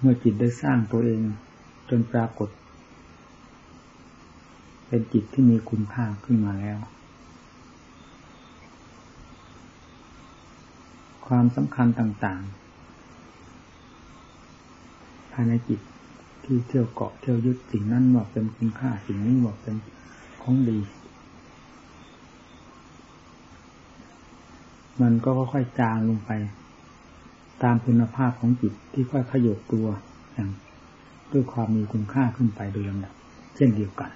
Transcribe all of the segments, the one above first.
เมื่อจิตได้สร้างตัวเอง จนปรากฏ เป็นจิตที่มีคุณค่าขึ้นมาแล้ว ความสำคัญต่างๆ ภายในจิตที่เที่ยวเกาะเที่ยวยึดสิ่งนั้นว่าเป็นคุณค่าสิ่งนี้ว่าเป็นของดี มันก็ค่อยๆจางลงไป ตามคุณภาพของจิตที่ค่อยขยบตัวอย่างด้วยความมีคุณค่าขึ้นไปโดยลำดับ เช่นเดียวกัน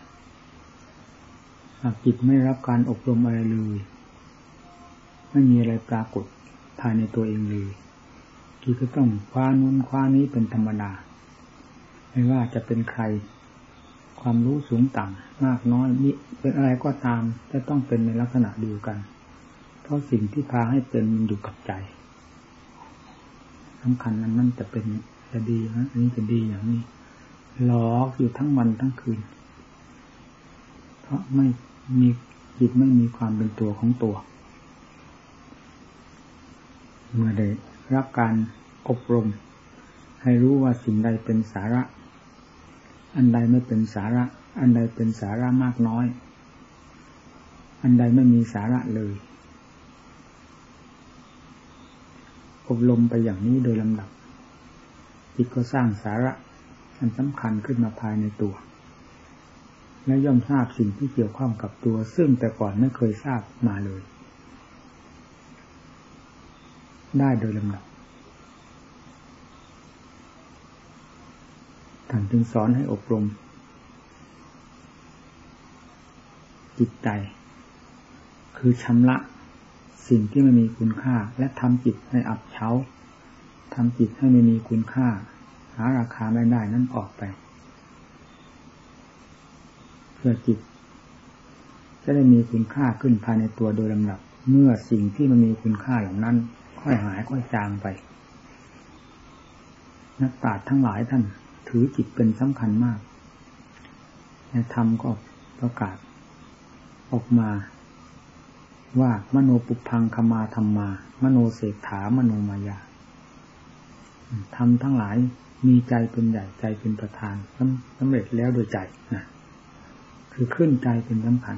หากจิตไม่รับการอบรมอะไรเลย ไม่มีอะไรปรากฏภายในตัวเองเลยจิตก็ต้องคว้านู้นคว้านี้เป็นธรรมดา ไม่ว่าจะเป็นใคร ความรู้สูงต่ำมากน้อยนี่เป็นอะไรก็ตามจะต้องเป็นในลักษณะเดียวกัน เพราะสิ่งที่พาให้เป็นมันอยู่กับใจ สำคัญนั้นนั่นจะเป็นจะดีนะอันนี้จะดีอย่างนี้หลอกอยู่ทั้งวันทั้งคืน เพราะไม่มีจิตไม่มีความเป็นตัวของตัว เมื่อได้รับการอบรม ให้รู้ว่าสิ่งใดเป็นสาระ อันใดไม่เป็นสาระ อันใดเป็นสาระมากน้อย อันใดไม่มีสาระเลย อบรมไปอย่างนี้โดยลำดับจิตก็สร้างสาระอันสำคัญขึ้นมาภายในตัว และย่อมทราบสิ่งที่เกี่ยวข้องกับตัว ซึ่งแต่ก่อนไม่เคยทราบมาเลย ได้โดยลำดับท่านจึงสอนให้อบรม จิตใจ คือชำระ สิ่งที่ไม่มีคุณค่า และทำจิตให้อับเฉาทำจิตให้ไม่มีคุณค่า หาราคาไม่ได้นั่นออกไป เพื่อจิต จะได้มีคุณค่าขึ้นภายในตัวโดยลำดับ เมื่อสิ่งที่มันมีคุณค่าเหล่านั้น ค่อยหายค่อยจางไป นักปราชญ์ทั้งหลายท่าน ถือจิตเป็นสำคัญมากในธรรมก็ประกาศออกมา ว่ามโนปุพังคมาธรรมา มโนเศรษฐามโนมายาทำทั้งหลายมีใจเป็นใหญ่ใจเป็นประธานสำเร็จแล้วโดยใจนะคือขึ้นใจเป็นสำคัญ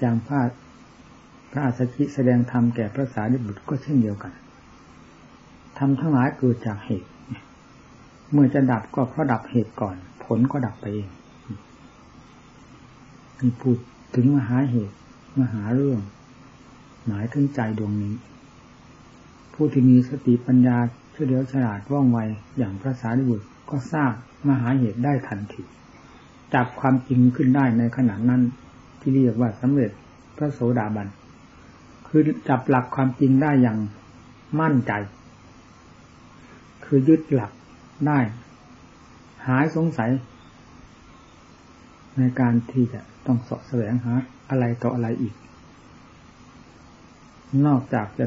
จางพระพระอาสชิแสดงธรรมแก่พระสารีบุตรก็เช่นเดียวกันทำทั้งหลายเกิดจากเหตุ เมื่อจะดับก็เพราะดับเหตุก่อน ผลก็ดับไปเองมีพูดถึงมหาเหตุ มหาเรื่อง หมายถึงใจดวงนี้ ผู้ที่มีสติปัญญาเฉลียวฉลาดว่องไวอย่างพระสารีบุตรก็ทราบมหาเหตุได้ทันทีจับความจริงขึ้นได้ในขณะนั้นที่เรียกว่าสำเร็จพระโสดาบัน คือจับหลักความจริงได้อย่างมั่นใจ คือยึดหลักได้ หายสงสัย ในการที่จะต้องสอบแสวงหาอะไรต่ออะไรอีก นอกจากจะ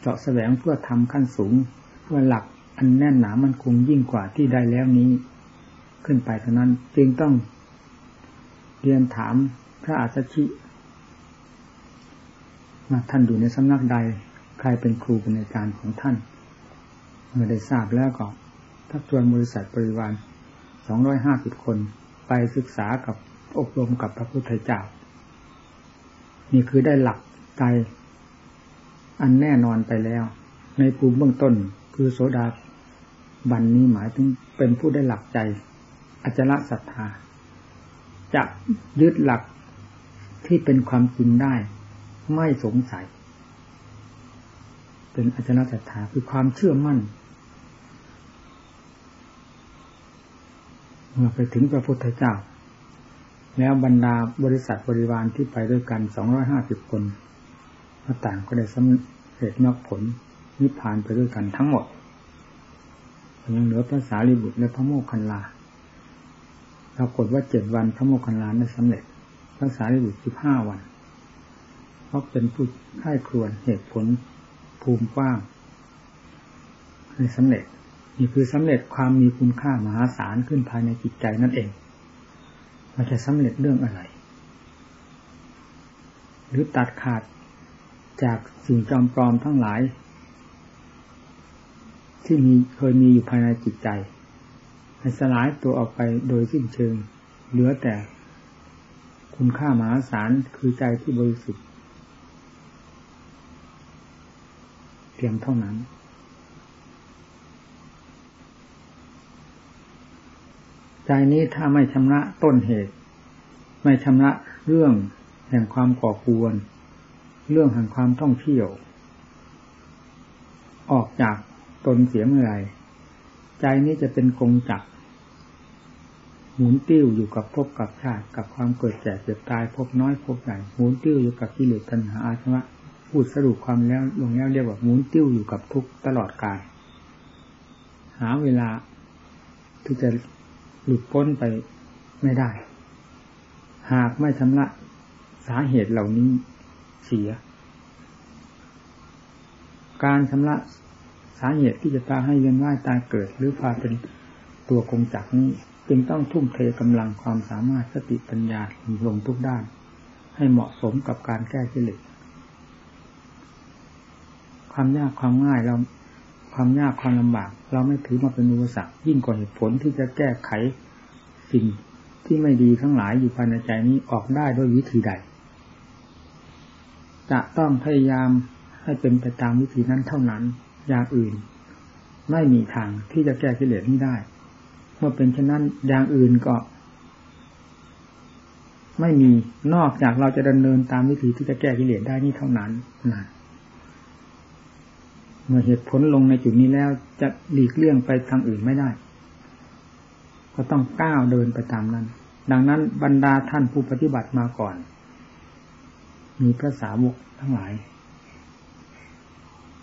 เจาะแสวงเพื่อทำขั้นสูง เพื่อหลักอันแน่นหนามันคงยิ่งกว่าที่ได้แล้วนี้ ขึ้นไปเท่านั้นจึงต้องเรียนถามพระอาชชิมาท่านอยู่ในสำนักใด ใครเป็นครูเป็นอาจารย์ของท่าน เมื่อได้ทราบแล้วก็ทักชวนบริษัทบริวารสองร้อยห้าสิบคน ไปศึกษากับอบรมกับพระพุทธเจ้า นี่คือได้หลักใจอันแน่นอนไปแล้ว ในภูมิเบื้องต้นคือโสดาบันนี้หมายถึงเป็นผู้ได้หลักใจอจละศรัทธา จะยึดหลักที่เป็นความจริงได้ ไม่สงสัย เป็นอจละศรัทธาคือความเชื่อมั่น มื่อไปถึงพระพุทธเจ้า แล้วบรรดาบริษัทบริวารที่ไปด้วยกันสองร้อยห้าสิบคนต่างก็ได้สำเร็จมรรคผลนิพพานไปด้วยกันทั้งหมดยังเหลือพระสารีบุตรและพระโมคคัลลาปรากฏว่าเจ็ดวันพระโมคคัลลาได้สำเร็จ พระสารีบุตรสิบห้าวันเพราะเป็นผู้ให้ครวนเหตุผลภูมิกว้างให้สำเร็จ นี่คือสำเร็จความมีคุณค่ามหาศาลขึ้นภายในจิตใจนั่นเองมันจะสำเร็จเรื่องอะไร หรือตัดขาดจากสิ่งจอมปลอมทั้งหลาย ที่มีเคยมีอยู่ภายในจิตใจให้สลายตัวออกไปโดยสิ้นเชิง เหลือแต่คุณค่ามหาศาลคือใจที่บริสุทธิ์เพียงเท่านั้น ใจนี้ถ้าไม่ชำระต้นเหตุ ไม่ชำระเรื่องแห่งความก่อกวนเรื่องแห่งความท่องเที่ยว ออกจากตนเสียเมื่อไรใจนี้จะเป็นกงจักหมุนติ้วอยู่กับภพกับชาติกับความเกิดแก่เจ็บตายพบน้อยพบใหญ่หมุนติ้วอยู่กับกิเลสตัณหาอาสวะพูดสรุปความแล้วลงแล้วเรียกว่าหมุนติ้วอยู่กับทุกตลอดกาย หาเวลาที่จะ หลุดพ้นไปไม่ได้ หากไม่ชำระสาเหตุเหล่านี้เสีย การชำระสาเหตุที่จะตาให้เวียนว่ายตายเกิด หรือพาเป็นตัวคงจักนี้จึงต้องทุ่มเทกำลังความสามารถสติปัญญาลงทุกด้าน ให้เหมาะสมกับการแก้กิเลสความยากความง่ายเรา ความยากความลำบาก เราไม่ถือมาเป็นอุปสรรคยิ่งกว่าเหตุผลที่จะแก้ไขสิ่งที่ไม่ดีทั้งหลายอยู่ภายในใจนี้ออกได้ด้วยวิธีใด จะต้องพยายามให้เป็นไปตามวิธีนั้นเท่านั้น อย่างอื่น ไม่มีทางที่จะแก้กิเลสนี้ได้ เมื่อเป็นเช่นนั้นอย่างอื่นก็ ไม่มีนอกจากเราจะดำเนินตามวิธีที่จะแก้กิเลสได้นี่เท่านั้นนะ เมื่อเหตุผลลงในจุดนี้แล้วจะหลีกเลี่ยงไปทางอื่นไม่ได้ ก็ต้องก้าวเดินไปตามนั้น ดังนั้นบรรดาท่านผู้ปฏิบัติมาก่อน มีพระสาวกทั้งหลาย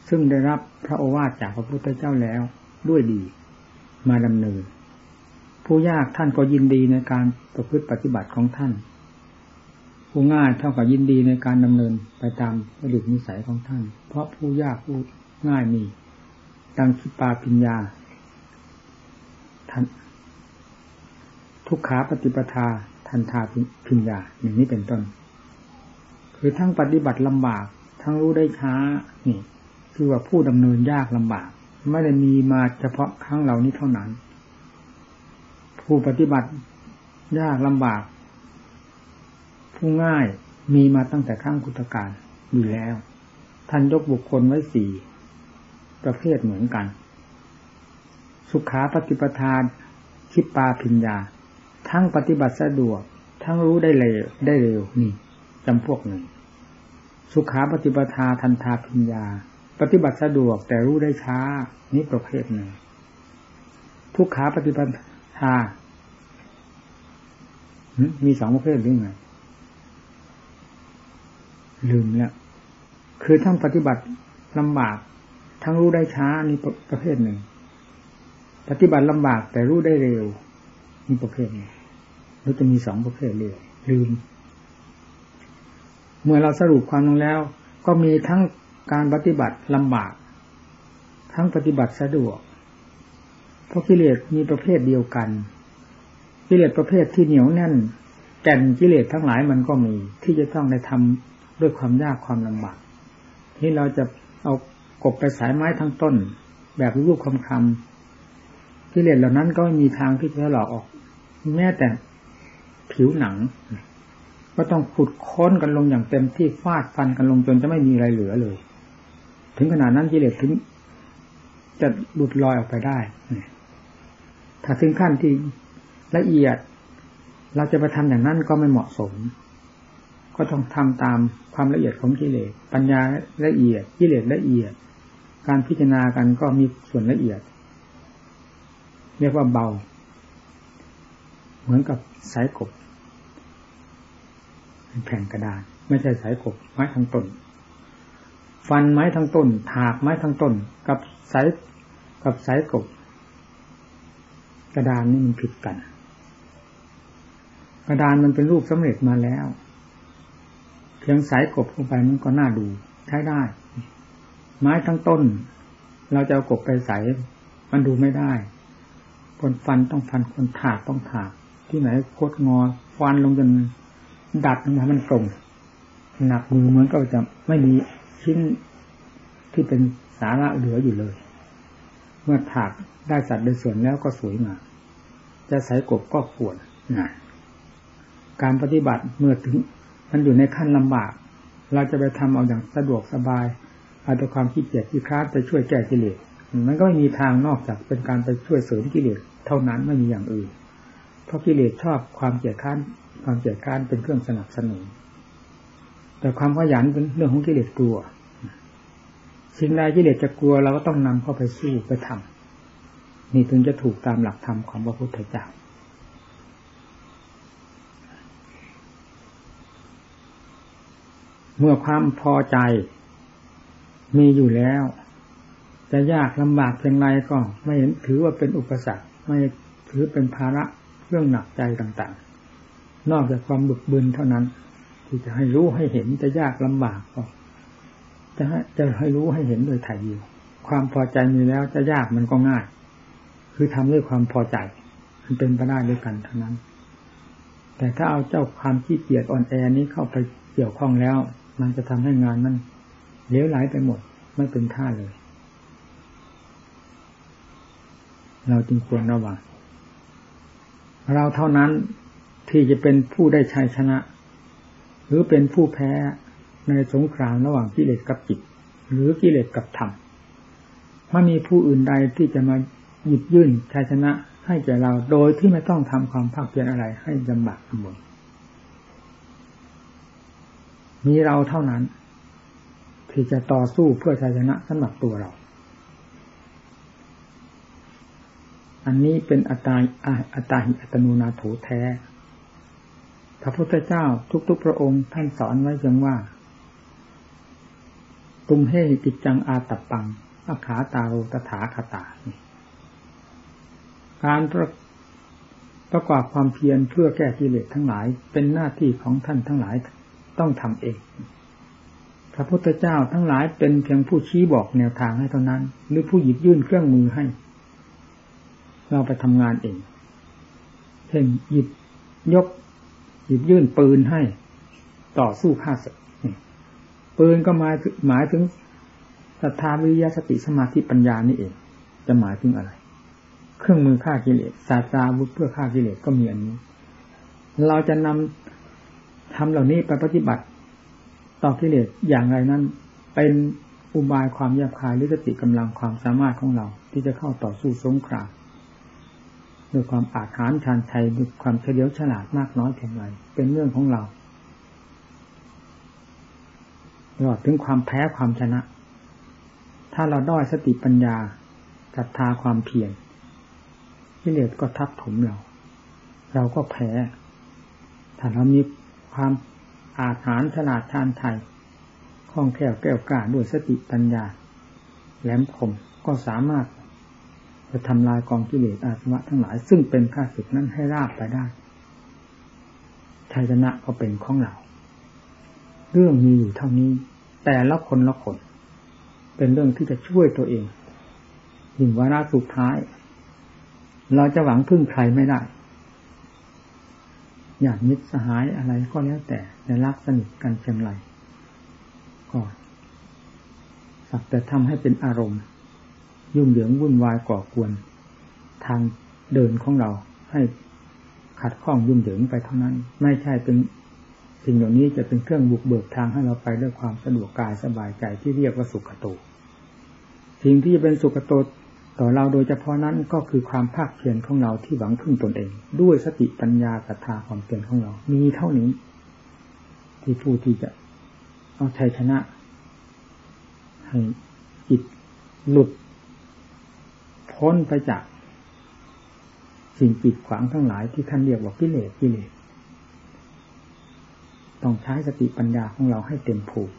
ซึ่งได้รับพระโอวาทจากพระพุทธเจ้าแล้วด้วยดีมาดำเนิน ผู้ยากท่านก็ยินดีในการประพฤติปฏิบัติของท่าน ผู้ง่ายเท่ากับยินดีในการดำเนินไปตามระดุนิสัยของท่าน เพราะผู้ยากผู้ ง่ายมีดังคิปาปิญญาทันทุกขาปฏิปทาทันทาพิญญาอย่างนี้เป็นต้น คือทั้งปฏิบัติลำบาก ทั้งรู้ได้ช้านี่คือว่าผู้ดำเนินยากลำบาก ไม่ได้มีมาเฉพาะครั้งเหล่านี้เท่านั้น ผู้ปฏิบัติยากลำบาก ผู้ง่ายมีมาตั้งแต่ครั้งพุทธกาลอยู่แล้ว ท่านยกบุคคลไว้สี่ ประเภทเหมือนกัน สุขาปฏิปทานคิปาพิญญา ทั้งปฏิบัติสะดวก ทั้งรู้ได้เร็วได้เร็วนี่จำพวกหนึ่ง สุขาปฏิปทาทันทาพิญญา ปฏิบัติสะดวกแต่รู้ได้ช้า นี่ประเภทหนึ่ง ทุกขาปฏิปทามีสองประเภทหรือไงลืมแล้ว คือทั้งปฏิบัติลำบาก ทั้งรู้ได้ช้านี่ประเภทหนึ่ง ปฏิบัติลำบากแต่รู้ได้เร็วนี่ประเภทหนึ่งเราจะมีสองประเภทเลยลืม เมื่อเราสรุปความลงแล้ว ก็มีทั้งการปฏิบัติลำบาก ทั้งปฏิบัติสะดวก เพราะกิเลสมีประเภทเดียวกัน กิเลสประเภทที่เหนียวแน่นแก่นกิเลสทั้งหลายมันก็มี ที่จะต้องได้ทำด้วยความยากความลำบากที่เราจะเอา กบไปสายไม้ทั้งต้น แบบรูปคำคำกิเลสเหล่านั้นก็ไม่มีทางที่จะหลอกออก แม้แต่ผิวหนัง ก็ต้องขุดค้นกันลงอย่างเต็มที่ฟาดฟันกันลงจนจะไม่มีอะไรเหลือเลย ถึงขนาดนั้นกิเลสถึงจะหลุดลอยออกไปได้ ถ้าถึงขั้นที่ละเอียด เราจะไปทำอย่างนั้นก็ไม่เหมาะสม ก็ต้องทำตามความละเอียดของกิเลส ปัญญาละเอียด กิเลสละเอียด การพิจารณากันก็มีส่วนละเอียด เรียกว่าเบา เหมือนกับสายกบแผ่นกระดาษไม่ใช่สายกบไม้ทั้งต้น ฟันไม้ทั้งต้น ถากไม้ทั้งต้น กับสายกับสายกบ กระดานนี่มันผิดกัน กระดานมันเป็นรูปสำเร็จมาแล้ว เพียงสายกบเข้าไปมันก็น่าดู ใช้ได้ ไม้ทั้งต้น เราจะเอากบไปใส่มันดูไม่ได้คนฟันต้องฟันคนถากต้องถาก ที่ไหนโคตรงอฟันลงจนดัดลงมามันตรงหนักมือเหมือนก็จะไม่มีชิ้นที่เป็นสาระเหลืออยู่เลย เมื่อถากได้สัตว์ในส่วนแล้วก็สวยงามจะใส่กบก็ควรนะการปฏิบัติเมื่อถึง มันอยู่ในขั้นลำบาก เราจะไปทำเอาอย่างสะดวกสบาย เอาแต่ความขี้เกียจที่คร้าไปช่วยแก้กิเลสมันก็ไม่มีทางนอกจากเป็นการไปช่วยเสริมกิเลสเท่านั้นไม่มีอย่างอื่น เพราะกิเลสชอบความเกียจค้านความเกียจค้านเป็นเครื่องสนับสนุน แต่ความขยันเป็นเรื่องของกิเลสกลัว สิ่งใดกิเลสจะกลัวเราก็ต้องนำเข้าไปสู้ไปทำนี่ถึงจะถูกตามหลักธรรมของพระพุทธเจ้าเมื่อความพอใจ มีอยู่แล้ว จะยากลำบากเพียงไรก็ ไม่เห็นถือว่าเป็นอุปสรรค ไม่ถือเป็นภาระเรื่องหนักใจต่างๆ นอกจากความบึกบึนเท่านั้น ที่จะให้รู้ให้เห็นจะยากลำบากก็จะให้จะให้รู้ให้เห็นโดยถ่ายเดียวความพอใจมีแล้วจะยากมันก็ง่าย คือทำด้วยความพอใจ มันเป็นไปได้ด้วยกันเท่านั้น แต่ถ้าเอาเจ้าความขี้เกียจอ่อนแอนี้เข้าไปเกี่ยวข้องแล้ว มันจะทำให้งานมัน เลี้ยวไหลไปหมด ไม่เป็นท่าเลย เราจึงควรระวังเราเท่านั้นที่จะเป็นผู้ได้ชัยชนะ หรือเป็นผู้แพ้ในสงครามระหว่างกิเลสกับจิต หรือกิเลสกับธรรมไม่มีผู้อื่นใดที่จะมาหยิบยื่นชัยชนะให้แก่เราโดยที่ไม่ต้องทำความภาคเพียรอะไรให้ลำบากลำบนมีเราเท่านั้น ที่จะต่อสู้เพื่อชัยชนะสำหรับตัวเรา อันนี้เป็นอัตาอัตตาหิอัตโนนาโถแท้ พระพุทธเจ้าทุกๆ พระองค์ท่านสอนไว้เพียงว่า ตุมเฮกิจังอาตับปังอาขาตาโรตถาคตา การประประกอบความเพียรเพื่อแก้กิเลสทั้งหลาย เป็นหน้าที่ของท่านทั้งหลายต้องทำเอง พระพุทธเจ้าทั้งหลายเป็นเพียงผู้ชี้บอกแนวทางให้เท่านั้น หรือผู้หยิบยื่นเครื่องมือให้ เราไปทำงานเอง เช่นหยิบยก หยิบยื่นปืนให้ ต่อสู้ฆ่าศึกปืนก็หมายหมายถึงศรัทธาวิริยะสติสมาธิปัญญานี่เอง จะหมายถึงอะไร เครื่องมือฆ่ากิเลสศาสตราวุธเพื่อฆ่ากิเลสก็มีอันนี้ เราจะนำทำเหล่านี้ไปปฏิบัติ ต่อกิเลสอย่างไรนั้น เป็นอุบายความแยบคายหรือสติกำลังความสามารถของเรา ที่จะเข้าต่อสู้สงครามด้วยความอาจหารชานชัยด้วยความเฉลียวฉลาดมากน้อยเพียงไรเป็นเรื่องของเราตลอดถึงความแพ้ความชนะ ถ้าเราด้อยสติปัญญาศรัทธาความเพียรกิเลสก็ทับถมเรา เราก็แพ้ ถ้าเรามีความ อาถรรฉลาดทานไทยคล่องแคล่วแก้วกล้าด้วยสติปัญญา แหลมคมก็สามารถจะทำลายกองกิเลสอาสวะทั้งหลาย ซึ่งเป็นข้าศึกนั้นให้ราบไปได้ชัยชนะก็เป็นของเรา เรื่องมีอยู่เท่านี้ แต่ละคนละคน เป็นเรื่องที่จะช่วยตัวเองยิ่งวาระสุดท้าย เราจะหวังพึ่งใครไม่ได้ อยากมิตรสหายอะไรก็แล้วแต่ในรักสนิทกันเช่นไรก็สักแต่ทำให้เป็นอารมณ์ ยุ่งเหยิงวุ่นวายก่อกวน ทางเดินของเราให้ขัดข้องยุ่งเหยิงไปเท่านั้น ไม่ใช่เป็นสิ่งเหล่านี้จะเป็นเครื่องบุกเบิกทางให้เราไปด้วยความสะดวกกายสบายใจที่เรียกว่าสุขโต สิ่งที่จะเป็นสุขโต ต่อเราโดยเฉพาะนั้นก็คือความภาคเพียรของเราที่หวังพึ่งตนเอง ด้วยสติปัญญาศรัทธาความเพียรของเรา มีเท่านี้ ที่ผู้ที่จะเอาชัยชนะให้จิตหลุด พ้นไปจาก สิ่งปิดขวางทั้งหลายที่ท่านเรียกว่ากิเลสกิเลสต้องใช้สติปัญญาของเราให้เต็มผูก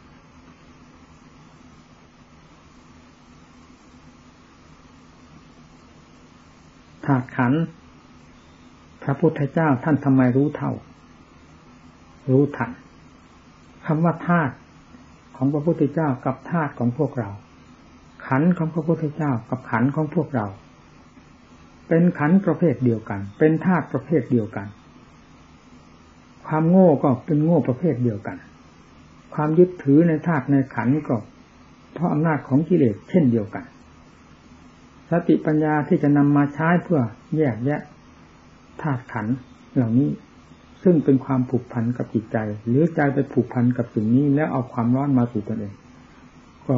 ธาตุขันพระพุทธเจ้าท่านทำไมรู้เท่า รู้ทันคำว่าธาตุของพระพุทธเจ้ากับธาตุของพวกเรา ขันของพระพุทธเจ้ากับขันของพวกเรา เป็นขันประเภทเดียวกัน เป็นธาตุประเภทเดียวกัน ความโง่ก็เป็นโง่ประเภทเดียวกัน ความยึดถือในธาตุในขันก็เพราะอำนาจของกิเลสเช่นเดียวกัน สติปัญญาที่จะนำมาใช้เพื่อแยกแยะธาตุขันเหล่านี้ ซึ่งเป็นความผูกพันกับจิตใจ หรือใจไปผูกพันกับสิ่งนี้ แล้วเอาความร้อนมาสู่ตนเอง ก็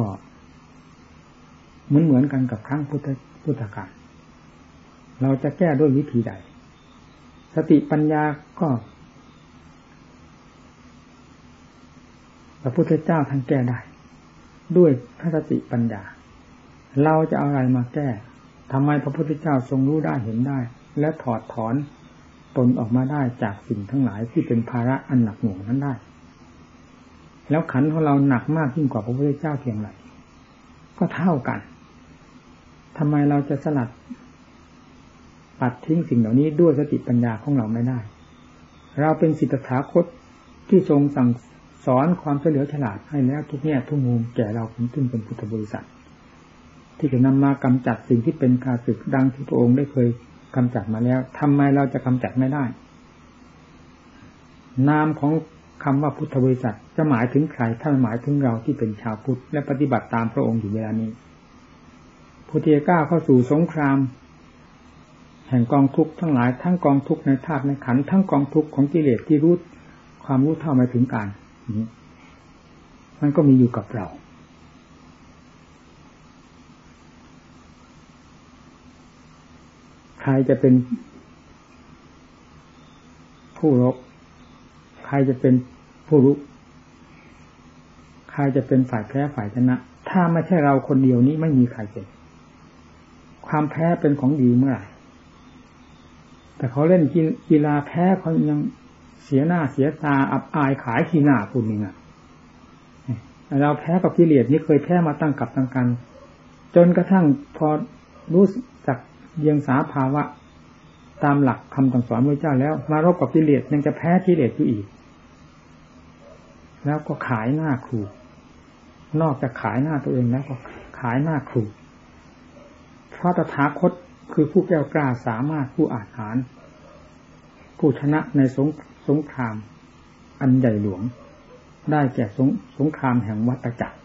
เหมือนเหมือนกันกับครั้งพุทธพุทธกาลเราจะแก้ด้วยวิธีใด สติปัญญาก็พระพุทธเจ้าท่านแก้ได้ ด้วยพระสติปัญญา เราจะเอาอะไรมาแก้ทำไมพระพุทธเจ้าทรงรู้ได้เห็นได้ และถอดถอนตนออกมาได้จากสิ่งทั้งหลายที่เป็นภาระอันหนักหน่วงนั้นได้ แล้วขันของเราหนักมากยิ่งกว่าพระพุทธเจ้าเพียงไรก็เท่ากันทำไมเราจะสลัดปัดทิ้งสิ่งเหล่านี้ด้วยสติปัญญาของเราไม่ได้ เราเป็นสิทธาคตที่ทรงสั่งสอนความเฉลียวฉลาดให้แล้วทุกแง่ทุกมุมแก่เราขึ้นเป็นพุทธบริษัท ที่จะนำมากำจัดสิ่งที่เป็นคาสึกดังที่พระองค์ได้เคยกำจัดมาแล้วทำไมเราจะกำจัดไม่ได้ นามของคำว่าพุทธบริษัทจะหมายถึงใครถ้าหมายถึงเราที่เป็นชาวพุทธและปฏิบัติตามพระองค์อยู่เวลานี้พุทธิก้าเข้าสู่สงคราม แห่งกองทุกข์ทั้งหลายทั้งกองทุกข์ในธาตุในขันทั้งกองทุกข์ของกิเลสที่รู้ความรู้เท่าไม่ถึงการมันก็มีอยู่กับเรา ใครจะเป็นผู้รบใครจะเป็นผู้รู้ ใครจะเป็นฝ่ายแพ้ฝ่ายชนะ ถ้าไม่ใช่เราคนเดียวนี้ไม่มีใครเป็น ความแพ้เป็นของดีเมื่อไหร่แต่เขาเล่นกีฬาแพ้เขายังเสียหน้าเสียตาอับอายขายขี้หน้าคุณนี่นะเราแพ้กับกิเลสนี่เคยแพ้มาตั้งกับตั้งกัน จนกระทั่งพอรู้ เยียงสาภาวะ ตามหลักคำสั่งสอนพระเจ้าแล้ว มารบกับกิเลสยังจะแพ้กิเลสอยู่อีก แล้วก็ขายหน้าครู นอกจากขายหน้าตัวเองแล้วก็ขายหน้าครู เพราะตถาคตคือผู้แก้วกล้าสามารถผู้อาจหาร ผู้ชนะในสงสงคราม อันใหญ่หลวง ได้แก่สงสงครามแห่งวัตจักร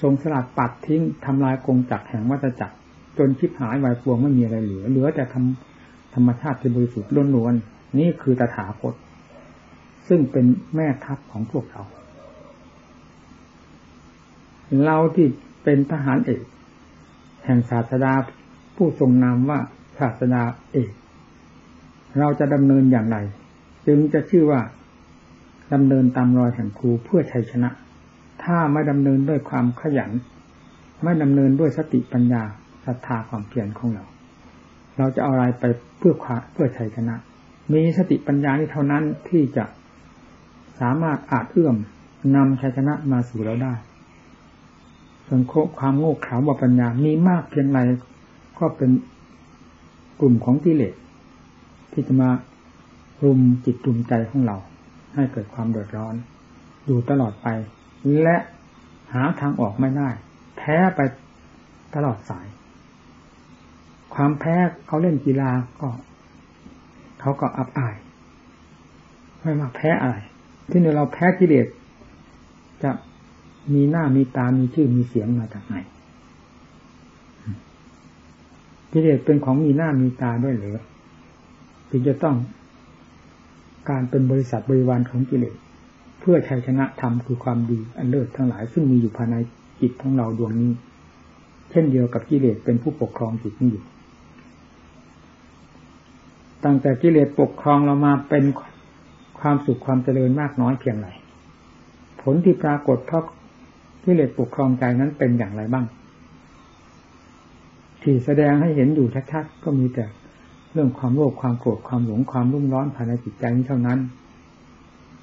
ทรงสลัดปัดทิ้งทำลายกงจักรแห่งวัตจักร จนชิบหายวายปวงไม่มีอะไรเหลือ เหลือแต่ทำธรรมชาติที่บริสุทธิ์ล้วนๆนี่คือตถาคต ซึ่งเป็นแม่ทัพของพวกเรา เราที่เป็นทหารเอกแห่งศาสดาผู้ทรงนามว่าศาสดาเอกเราจะดำเนินอย่างไร จึงจะชื่อว่าดำเนินตามรอยแห่งครูเพื่อชัยชนะ ถ้าไม่ดำเนินด้วยความขยัน ไม่ดำเนินด้วยสติปัญญา ศรัทธาความเพียรของเรา เราจะเอาอะไรไปเพื่อควาเพื่อชัยชนะ มีสติปัญญานี้เท่านั้นที่จะสามารถอาจเอื้อมนำชัยชนะมาสู่เราได้ส่วนความโง่เขลาบปัญญามีมากเพียงไรก็เป็นกลุ่มของกิเลสที่จะมารุมจิตรุมใจของเรา ให้เกิดความเดือดร้อน อยู่ตลอดไป และหาทางออกไม่ได้ แพ้ไปตลอดสาย ความแพ้เขาเล่นกีฬาก็ เขาก็อับอายไม่มาแพ้อะไร ที่นี่เราแพ้กิเลสจะมีหน้ามีตา มีชื่อมีเสียงมาจากไหนกิเลสเป็นของมีหน้ามีตาด้วยหรือจึงจะต้องการเป็นบริษัทบริวารของกิเลสเพื่อชัยชนะธรรมคือความดีอันเลิศทั้งหลาย ซึ่งมีอยู่ภายในจิตของเราดวงนี้ เช่นเดียวกับกิเลสเป็นผู้ปกครองจิตนี้อยู่ ตั้งแต่กิเลสปกครองเรามาเป็นความสุขความเจริญมากน้อยเพียงไรผลที่ปรากฏเพราะกิเลสปกครองใจนั้นเป็นอย่างไรบ้าง ที่แสดงให้เห็นอยู่ชัดๆก็มีแต่เรื่องความโลภความโกรธความหลงความรุ่มร้อนภายในจิตใจนี้เท่านั้น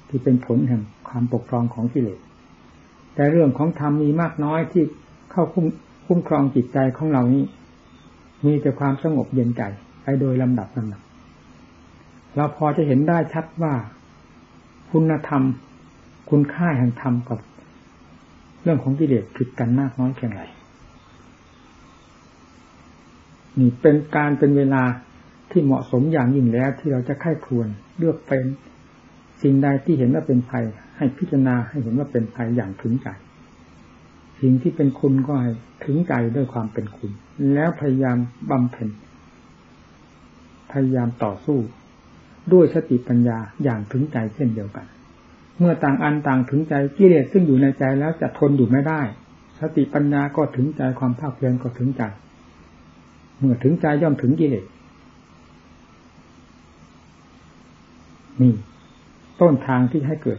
ที่เป็นผลแห่งความปกครองของกิเลสแต่เรื่องของธรรมมีมากน้อยที่เข้าคุ้มคุ้มครองจิตใจของเรานี้ มีแต่ความสงบเย็นใจไปโดยลำดับลำดับ เราพอจะเห็นได้ชัดว่าคุณธรรม คุณค่าแห่งธรรมกับ เรื่องของกิเลสผิดกันมากน้อยเพียงไรนี่เป็นการเป็นเวลาที่เหมาะสมอย่างยิ่งแล้วที่เราจะค่ายควรเลือกเป็นสิ่งใดที่เห็นว่าเป็นภัย ให้พิจารณาให้เห็นว่าเป็นภัยอย่างถึงใจสิ่งที่เป็นคุณก็ให้ถึงใจด้วยความเป็นคุณ แล้วพยายามบำเพ็ญพยายามต่อสู้ ด้วยสติปัญญาอย่างถึงใจเช่นเดียวกัน เมื่อต่างอันต่างถึงใจกิเลสซึ่งอยู่ในใจแล้วจะทนอยู่ไม่ได้ สติปัญญาก็ถึงใจความภาคเพียรก็ถึงใจ เมื่อถึงใจย่อมถึงกิเลสนี่ต้นทางที่ให้เกิด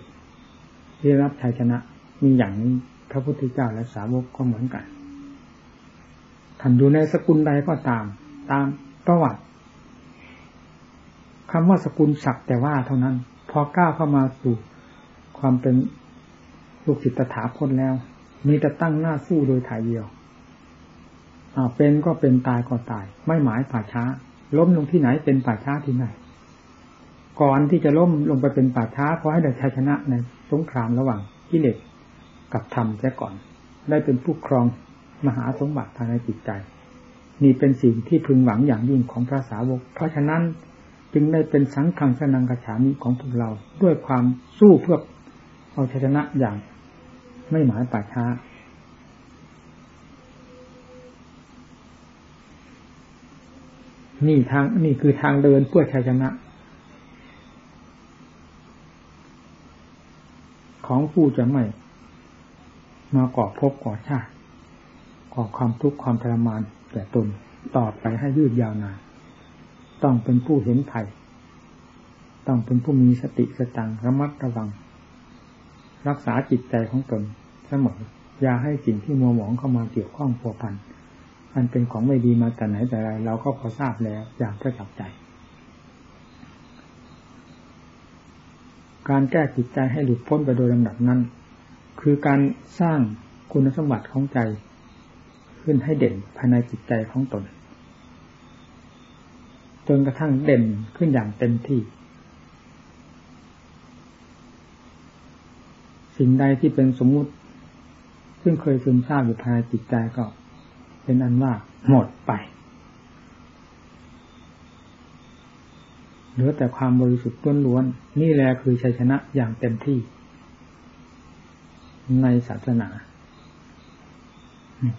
ได้รับชัยชนะมีอย่างนี้พระพุทธเจ้าและสาวกก็เหมือนกันท่านอยู่ในสกุลใดก็ตาม ตามประวัติ คำว่าสกุลศักแต่ว่าเท่านั้น พอก้าวเข้ามาสู่ความเป็นลูกศิษย์ตถาคตแล้ว มีแต่ตั้งหน้าสู้โดยถ่ายเดียวเป็นก็เป็นตายก็ตาย ไม่หมายป่าช้า ล้มลงที่ไหนเป็นป่าช้าที่ไหน ก่อนที่จะล้มลงไปเป็นป่าช้าขอให้ได้ชัยชนะในสงครามระหว่างกิเลสกับธรรมแค่ก่อน ได้เป็นผู้ครองมหาสมบัติภายในจิตใจ นี่เป็นสิ่งที่พึงหวังอย่างยิ่งของพระสาวก เพราะฉะนั้น จึงได้เป็นสังขังสนังกระฉามิของพวกเรา ด้วยความสู้เพื่อเอาชนะอย่าง ไม่หมายป่าช้า นี่ทางนี่คือทางเดินเพื่อชัยชนะ ของผู้จะไม่ มาก่อภพก่อชาติก่อความทุกข์ความทรมานแก่ตนต่อไปให้ยืดยาวนาน ต้องเป็นผู้เห็นภัย ต้องเป็นผู้มีสติสตังระมัดระวัง รักษาจิตใจของตนเสมออย่าให้สิ่งที่มัวหมองเข้ามาเกี่ยวข้องพัวพันมันเป็นของไม่ดีมาแต่ไหนแต่ไรเราก็พอทราบแล้วอย่างประจับใจ การแก้จิตใจให้หลุดพ้นไปโดยลำดับนั้น คือการสร้างคุณสมบัติของใจ ขึ้นให้เด่นภายในจิตใจของตน จนกระทั่งเด่นขึ้นอย่างเต็มที่ สิ่งใดที่เป็นสมมุติ ซึ่งเคยซึมซาบอยู่ภายในจิตใจก็เป็นอันว่าหมดไป เหลือแต่ความบริสุทธิ์ล้วนๆนี่แหละคือชัยชนะอย่างเต็มที่ ในศาสนา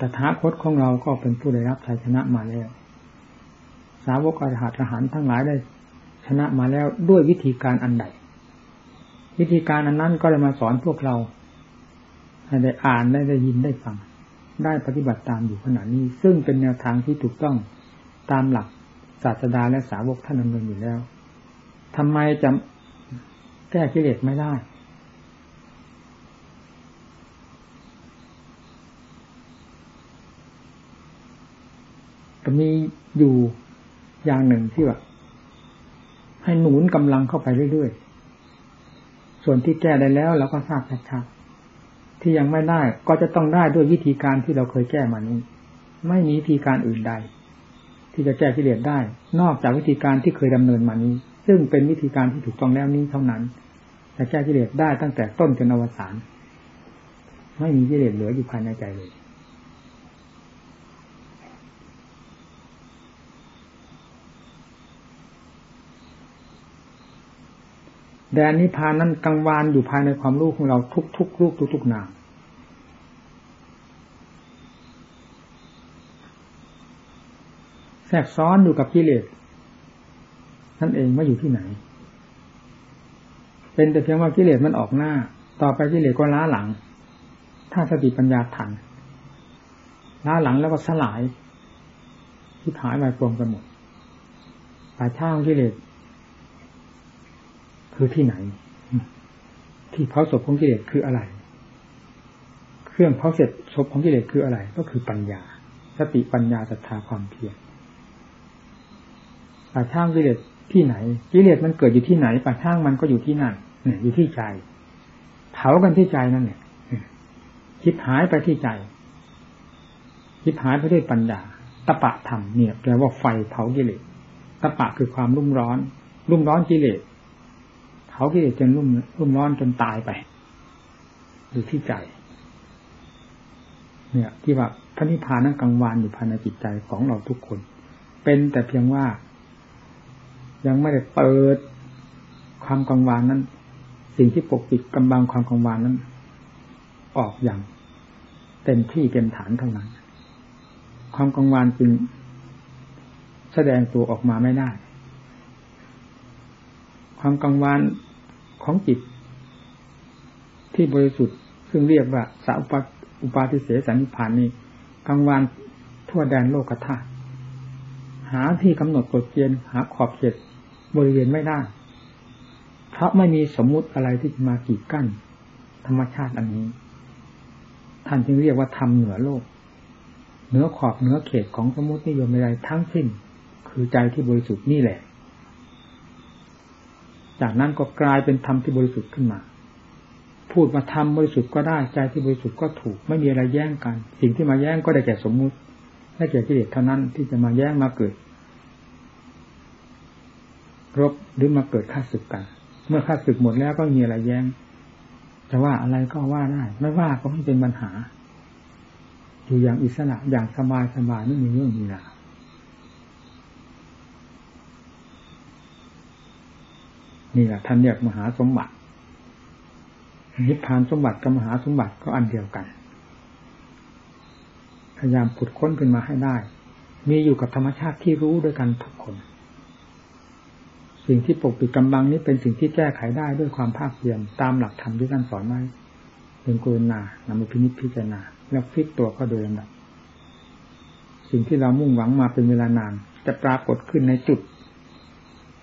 ตถาคตของเราก็เป็นผู้ได้รับชัยชนะมาแล้ว สาวกอรหัตทหารทั้งหลายได้ ชนะมาแล้วด้วยวิธีการอันใด วิธีการอันนั้นก็เลยมาสอนพวกเราให้ได้อ่านได้ได้ยินได้ฟัง ได้ปฏิบัติตามอยู่ขณะนี้ ซึ่งเป็นแนวทางที่ถูกต้องตามหลักศาสดาและสาวกท่านดำเนินอยู่แล้วทำไมจะแก้กิเลสไม่ได้ ก็มีอยู่ อย่างหนึ่งที่ว่าให้หนุนกำลังเข้าไปเรื่อยๆ ส่วนที่แก้ได้แล้วเราก็ทราบชัดๆ ที่ยังไม่ได้ก็จะต้องได้ด้วยวิธีการที่เราเคยแก้มานี้ ไม่มีวิธีการอื่นใด ที่จะแก้กิเลสได้ นอกจากวิธีการที่เคยดำเนินมานี้ ซึ่งเป็นวิธีการที่ถูกต้องแล้วนี้เท่านั้นจะแก้กิเลสได้ตั้งแต่ต้นจนอวสานไม่มีกิเลสเหลืออยู่ภายในใจเลย แดนนิพพานนั้นกังวานอยู่ภายในความรู้ของเราทุกทุกรูปทุกทุกนามแทรกซ้อนอยู่กับกิเลสนั่นเองไม่อยู่ที่ไหน เป็นแต่เพียงว่ากิเลสมันออกหน้า ต่อไปกิเลสก็ล้าหลัง ถ้าสติปัญญาทันล้าหลังแล้วก็สลายที่หายไปปวงกันหมดป่าช่างกิเลส คือที่ไหน ที่เผาศพของกิเลสคืออะไร เครื่องเผาเสร็จศพของกิเลสคืออะไร ก็คือปัญญา สติปัญญาศรัทธาความเพียรป่าช่างกิเลสที่ไหน กิเลสมันเกิดอยู่ที่ไหนป่าช่างมันก็อยู่ที่นั่นเนี่ยอยู่ที่ใจ เผากันที่ใจนั่นเนี่ยคิดหายไปที่ใจ คิดหายไปด้วยปัญญาตะปะธรรมเนี่ยแปลว่าไฟเผากิเลสตะปะคือความรุ่มร้อน รุ่มร้อนกิเลส เผากิเลสจนรุ่มรุ่มร้อนจนตายไปอยู่ที่ใจ เนี่ย ที่ว่าพระนิพพานนั้นกังวานอยู่ภายในจิตใจของเราทุกคน เป็นแต่เพียงว่า ยังไม่ได้เปิดความกังวานนั้น สิ่งที่ปกปิดกำบังความกังวานนั้น ออกอย่างเต็มที่เต็มฐานเท่านั้น ความกังวานจึงแสดงตัวออกมาไม่ได้ ความกังวานของจิต ที่บริสุทธิ์ซึ่งเรียกว่าสาปอุปาทิเสสนิพานนี้กังวานทั่วแดนโลกธาตุหาที่กำหนดกฎเกณฑ์หาขอบเขตบริเวณไม่ได้ เพราะไม่มีสมมุติอะไรที่มากีดกั้น ธรรมชาติอันนี้ ท่านจึงเรียกว่าธรรมเหนือโลก เหนือขอบเหนือเขตของสมมตินิยมใดทั้งสิ้น คือใจที่บริสุทธิ์นี่แหละ จากนั้นก็กลายเป็นธรรมที่บริสุทธิ์ขึ้นมา พูดมาธรรมบริสุทธิ์ก็ได้ใจที่บริสุทธิ์ก็ถูก ไม่มีอะไรแย่งกัน สิ่งที่มาแย่งก็ได้แก่สมมุติได้แก่กิเลสเท่านั้นที่จะมาแย่งมาเกิด รบหรือมาเกิดข้าศึกกัน เมื่อข้าศึกหมดแล้วก็มีอะไรแย้งจะว่าอะไรก็ว่าได้ ไม่ว่าก็ไม่เป็นปัญหา อยู่อย่างอิสระอย่างสบายสบายไม่มีเรื่องมีราว นี่แหละท่านเรียกมหาสมบัตินิพพานสมบัติกับมหาสมบัติก็อันเดียวกัน พยายามขุดค้นขึ้นมาให้ได้ มีอยู่กับธรรมชาติที่รู้ด้วยกันทุกคน สิ่งที่ปกปิดกำบังนี้เป็นสิ่งที่แก้ไขได้ด้วยความภาคเพียรตามหลักธรรมที่ท่านสอนไว้เป็นกุณานำมาพินิจพิจารณา แล้วฟิกตัวก็โดยลำดับสิ่งที่เรามุ่งหวังมาเป็นเวลานานจะปรากฏขึ้นในจุด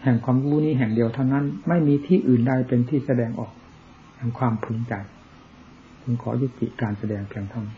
แห่งความรู้นี้แห่งเดียวเท่านั้น ไม่มีที่อื่นใดเป็นที่แสดงออกแห่งความพึงใจผมขอยุติการแสดงเพียงเท่านี้